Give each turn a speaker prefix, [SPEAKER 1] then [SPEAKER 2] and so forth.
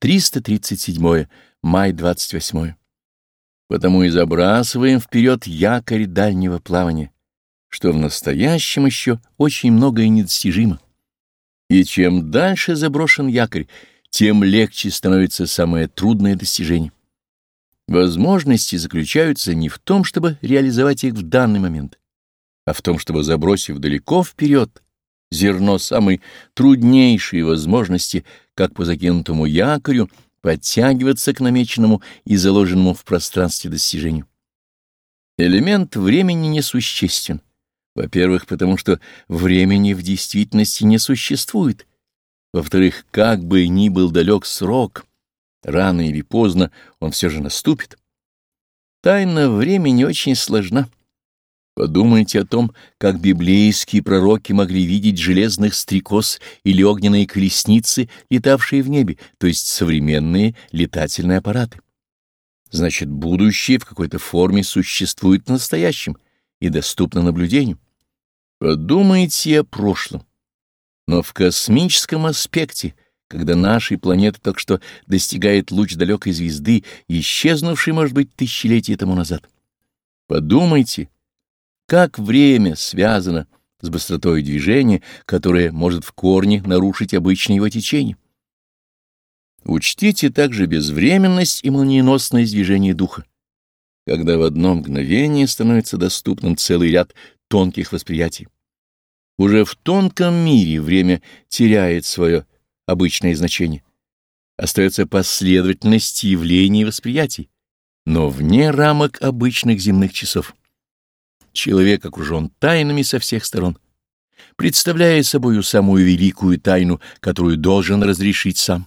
[SPEAKER 1] 337. Май 28. Потому и забрасываем вперед якорь дальнего плавания, что в настоящем еще очень многое недостижимо. И чем дальше заброшен якорь, тем легче становится самое трудное достижение. Возможности заключаются не в том, чтобы реализовать их в данный момент, а в том, чтобы, забросив далеко вперед, зерно самой труднейшей возможности, как по закинутому якорю, подтягиваться к намеченному и заложенному в пространстве достижению. Элемент времени несуществен. Во-первых, потому что времени в действительности не существует. Во-вторых, как бы ни был далек срок, рано или поздно он все же наступит. Тайна времени очень сложна. Подумайте о том, как библейские пророки могли видеть железных стрекоз или огненные колесницы, летавшие в небе, то есть современные летательные аппараты. Значит, будущее в какой-то форме существует в настоящем и доступно наблюдению. Подумайте о прошлом. Но в космическом аспекте, когда нашей планеты только что достигает луч далекой звезды, исчезнувшей, может быть, тысячелетия тому назад. Подумайте, как время связано с быстротой движения, которое может в корне нарушить обычное его течение. Учтите также безвременность и молниеносность движения духа, когда в одно мгновение становится доступным целый ряд тонких восприятий. Уже в тонком мире время теряет свое обычное значение. Остается последовательность явлений и восприятий, но вне рамок обычных земных часов человек окружен тайнами со всех сторон, представляя собою самую великую тайну, которую должен разрешить сам.